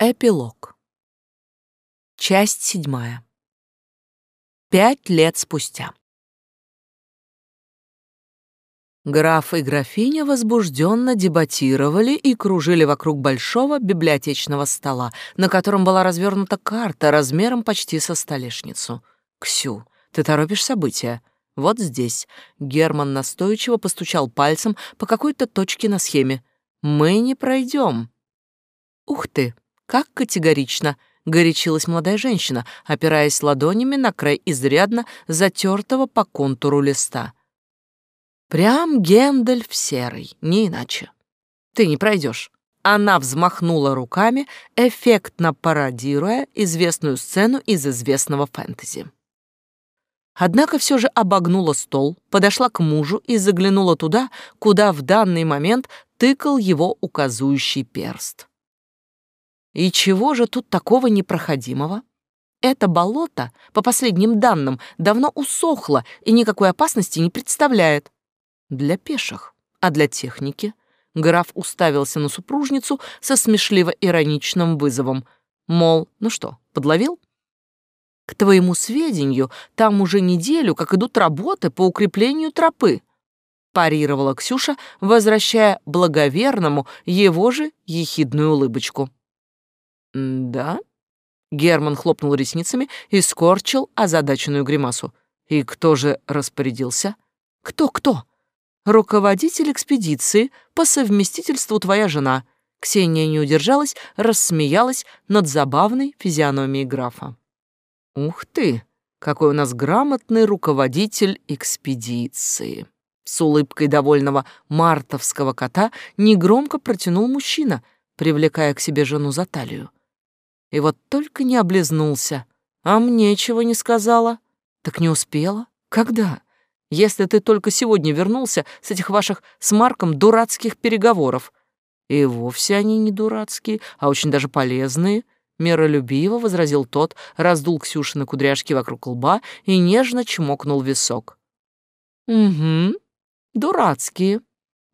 Эпилог. Часть седьмая. Пять лет спустя. Граф и графиня возбужденно дебатировали и кружили вокруг большого библиотечного стола, на котором была развернута карта размером почти со столешницу. «Ксю, ты торопишь события?» «Вот здесь». Герман настойчиво постучал пальцем по какой-то точке на схеме. «Мы не пройдем». «Ух ты!» Как категорично горячилась молодая женщина, опираясь ладонями на край изрядно затертого по контуру листа. Прям Гендальф серый, не иначе. Ты не пройдешь. Она взмахнула руками, эффектно пародируя известную сцену из известного фэнтези. Однако все же обогнула стол, подошла к мужу и заглянула туда, куда в данный момент тыкал его указующий перст. И чего же тут такого непроходимого? Это болото, по последним данным, давно усохло и никакой опасности не представляет. Для пеших, а для техники? Граф уставился на супружницу со смешливо-ироничным вызовом. Мол, ну что, подловил? К твоему сведению, там уже неделю, как идут работы по укреплению тропы. Парировала Ксюша, возвращая благоверному его же ехидную улыбочку. «Да?» Герман хлопнул ресницами и скорчил озадаченную гримасу. «И кто же распорядился?» «Кто-кто?» «Руководитель экспедиции, по совместительству твоя жена». Ксения не удержалась, рассмеялась над забавной физиономией графа. «Ух ты! Какой у нас грамотный руководитель экспедиции!» С улыбкой довольного мартовского кота негромко протянул мужчина, привлекая к себе жену за талию. И вот только не облизнулся. А мне чего не сказала? Так не успела? Когда? Если ты только сегодня вернулся с этих ваших с Марком дурацких переговоров. И вовсе они не дурацкие, а очень даже полезные. Миролюбиво возразил тот, раздул Ксюшины кудряшки вокруг лба и нежно чмокнул висок. «Угу, дурацкие»,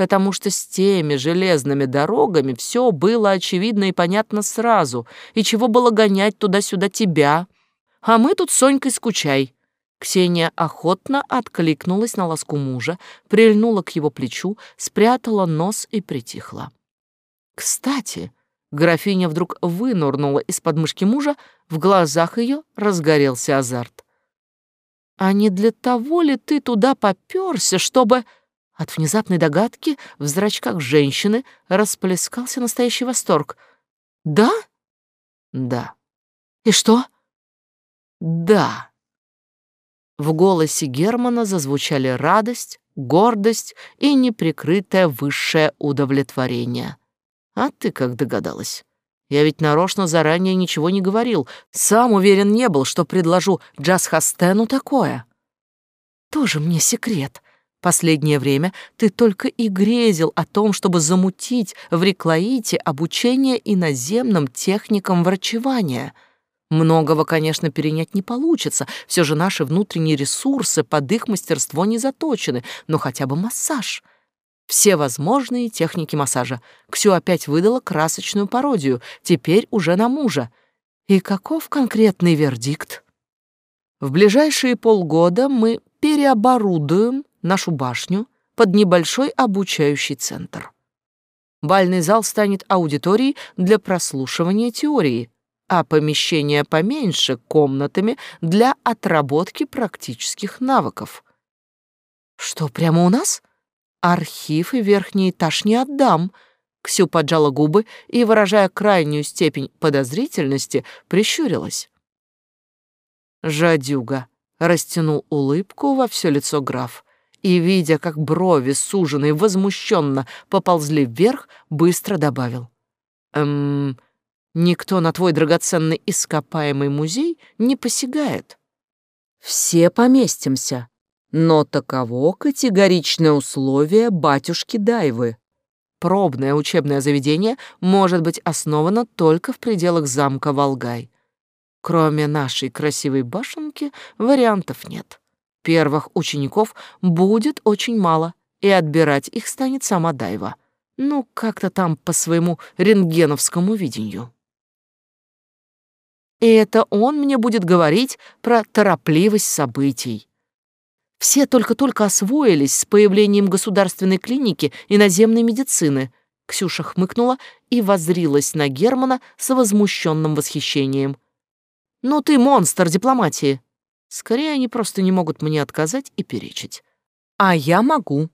потому что с теми железными дорогами все было очевидно и понятно сразу, и чего было гонять туда-сюда тебя. А мы тут с Сонькой скучай». Ксения охотно откликнулась на ласку мужа, прильнула к его плечу, спрятала нос и притихла. «Кстати», графиня вдруг вынурнула из подмышки мужа, в глазах ее разгорелся азарт. «А не для того ли ты туда попёрся, чтобы...» От внезапной догадки в зрачках женщины расплескался настоящий восторг. «Да?» «Да». «И что?» «Да». В голосе Германа зазвучали радость, гордость и неприкрытое высшее удовлетворение. «А ты как догадалась?» Я ведь нарочно заранее ничего не говорил, сам уверен не был, что предложу Джаз Хастену такое. Тоже мне секрет, Последнее время ты только и грезил о том, чтобы замутить в Реклаите обучение иноземным техникам врачевания. Многого, конечно, перенять не получится, все же наши внутренние ресурсы под их мастерство не заточены, но хотя бы массаж. Все возможные техники массажа. Ксю опять выдала красочную пародию, теперь уже на мужа. И каков конкретный вердикт? В ближайшие полгода мы переоборудуем нашу башню под небольшой обучающий центр. Бальный зал станет аудиторией для прослушивания теории, а помещение поменьше — комнатами для отработки практических навыков. Что, прямо у нас? Архив и верхний этаж не отдам. Ксю поджала губы и, выражая крайнюю степень подозрительности, прищурилась. «Жадюга», — растянул улыбку во все лицо граф и, видя, как брови суженые возмущенно поползли вверх, быстро добавил. «Эм, никто на твой драгоценный ископаемый музей не посягает. Все поместимся, но таково категоричное условие батюшки Дайвы. Пробное учебное заведение может быть основано только в пределах замка Волгай. Кроме нашей красивой башенки вариантов нет. Первых учеников будет очень мало, и отбирать их станет сама Дайва. Ну, как-то там по своему рентгеновскому видению. И это он мне будет говорить про торопливость событий. Все только-только освоились с появлением государственной клиники и наземной медицины. Ксюша хмыкнула и воззрилась на Германа с возмущенным восхищением. «Ну ты монстр дипломатии!» Скорее, они просто не могут мне отказать и перечить. А я могу.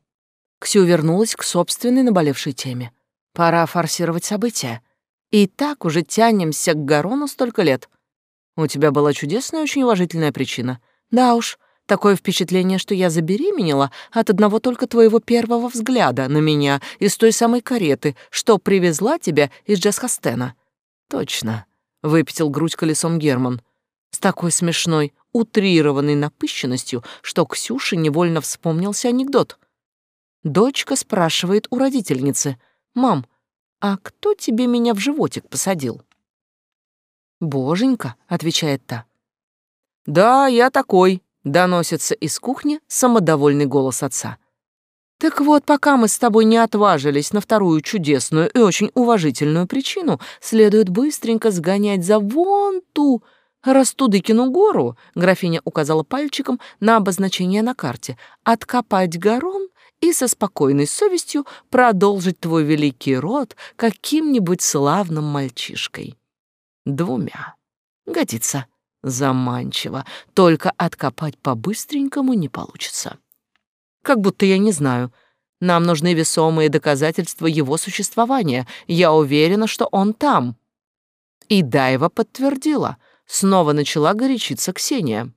Ксю вернулась к собственной наболевшей теме. Пора форсировать события. И так уже тянемся к Гарону столько лет. У тебя была чудесная, очень уважительная причина. Да уж, такое впечатление, что я забеременела от одного только твоего первого взгляда на меня из той самой кареты, что привезла тебя из Джесхастена. Точно, выпятил грудь колесом Герман. С такой смешной, утрированной напыщенностью, что Ксюше невольно вспомнился анекдот. Дочка спрашивает у родительницы, «Мам, а кто тебе меня в животик посадил?» «Боженька», — отвечает та. «Да, я такой», — доносится из кухни самодовольный голос отца. «Так вот, пока мы с тобой не отважились на вторую чудесную и очень уважительную причину, следует быстренько сгонять за вон ту Растудыкину гору, графиня указала пальчиком на обозначение на карте, откопать горон и со спокойной совестью продолжить твой великий род каким-нибудь славным мальчишкой. Двумя. Годится. Заманчиво. Только откопать по-быстренькому не получится. Как будто я не знаю. Нам нужны весомые доказательства его существования. Я уверена, что он там. И Дайва подтвердила. Снова начала горячиться Ксения.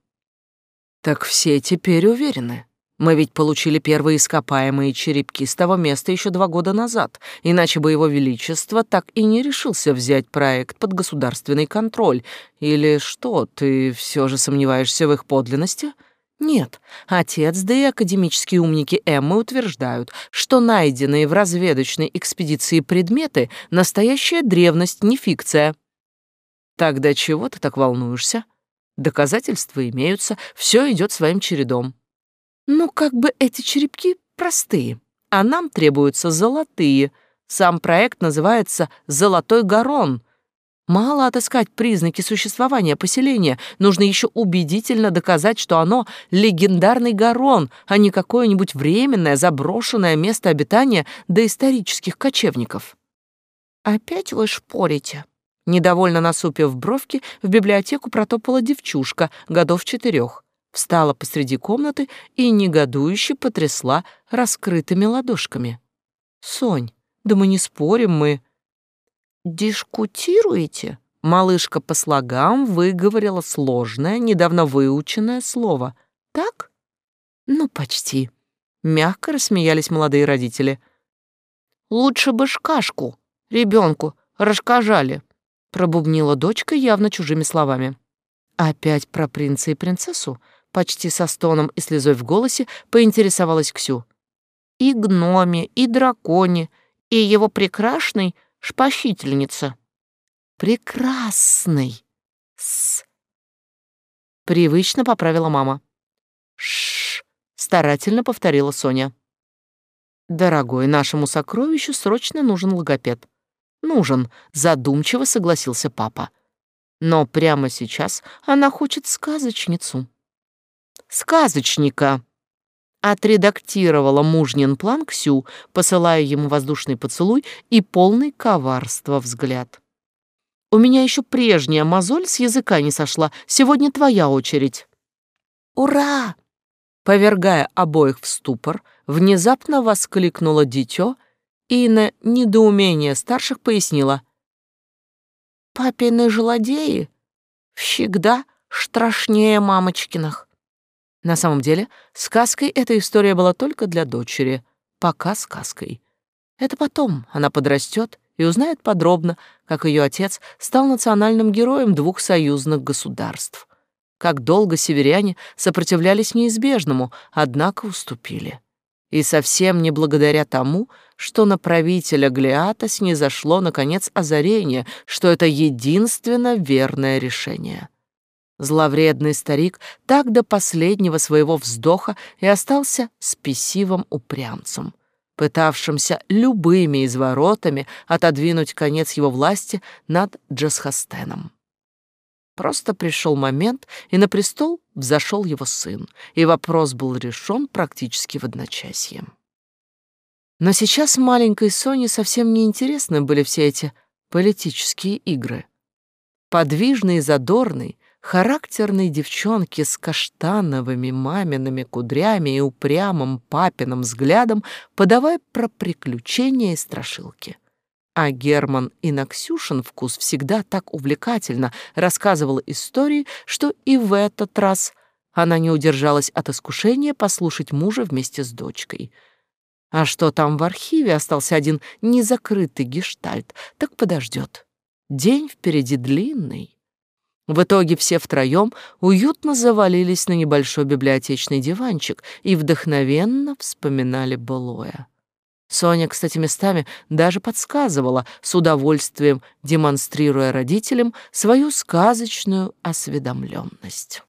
Так все теперь уверены. Мы ведь получили первые ископаемые черепки с того места еще два года назад, иначе бы его величество так и не решился взять проект под государственный контроль. Или что, ты все же сомневаешься в их подлинности? Нет, отец, да и академические умники Эммы утверждают, что найденные в разведочной экспедиции предметы — настоящая древность, не фикция. Тогда чего ты так волнуешься? Доказательства имеются, все идет своим чередом. Ну, как бы эти черепки простые, а нам требуются золотые. Сам проект называется «Золотой горон». Мало отыскать признаки существования поселения, нужно еще убедительно доказать, что оно легендарный горон, а не какое-нибудь временное заброшенное место обитания доисторических кочевников. «Опять вы шпорите?» Недовольно насупив бровки, в библиотеку протопала девчушка годов четырех встала посреди комнаты и негодующе потрясла раскрытыми ладошками. «Сонь, да мы не спорим, мы...» «Дискутируете?» Малышка по слогам выговорила сложное, недавно выученное слово. «Так?» «Ну, почти». Мягко рассмеялись молодые родители. «Лучше бы шкашку, ребенку, расскажали», пробубнила дочка явно чужими словами. «Опять про принца и принцессу?» почти со стоном и слезой в голосе поинтересовалась Ксю. «И гноме, и драконе, и его прекрасной шпахительница». «Прекрасный!» «С...» Привычно поправила мама. «Ш...» — старательно повторила Соня. «Дорогой, нашему сокровищу срочно нужен логопед». «Нужен», — задумчиво согласился папа. «Но прямо сейчас она хочет сказочницу» сказочника. Отредактировала мужнин план Ксю, посылая ему воздушный поцелуй и полный коварства взгляд. «У меня еще прежняя мозоль с языка не сошла. Сегодня твоя очередь». «Ура!» Повергая обоих в ступор, внезапно воскликнуло дитё и на недоумение старших пояснила. «Папины желодеи всегда страшнее мамочкиных». На самом деле, сказкой эта история была только для дочери, пока сказкой. Это потом она подрастет и узнает подробно, как ее отец стал национальным героем двух союзных государств. Как долго северяне сопротивлялись неизбежному, однако уступили. И совсем не благодаря тому, что на правителя Глиата снизошло, наконец, озарение, что это единственно верное решение. Зловредный старик так до последнего своего вздоха и остался спесивым упрямцем, пытавшимся любыми изворотами отодвинуть конец его власти над Джасхастеном. Просто пришел момент, и на престол взошел его сын, и вопрос был решен практически в одночасье. Но сейчас маленькой Соне совсем не интересны были все эти политические игры. Подвижный и задорный, характерной девчонке с каштановыми мамиными кудрями и упрямым папиным взглядом, подавая про приключения и страшилки. А Герман и Наксюшин вкус всегда так увлекательно рассказывал истории, что и в этот раз она не удержалась от искушения послушать мужа вместе с дочкой — а что там в архиве остался один незакрытый гештальт, так подождет. День впереди длинный. В итоге все втроем уютно завалились на небольшой библиотечный диванчик и вдохновенно вспоминали былое. Соня, кстати, местами даже подсказывала, с удовольствием демонстрируя родителям свою сказочную осведомленность.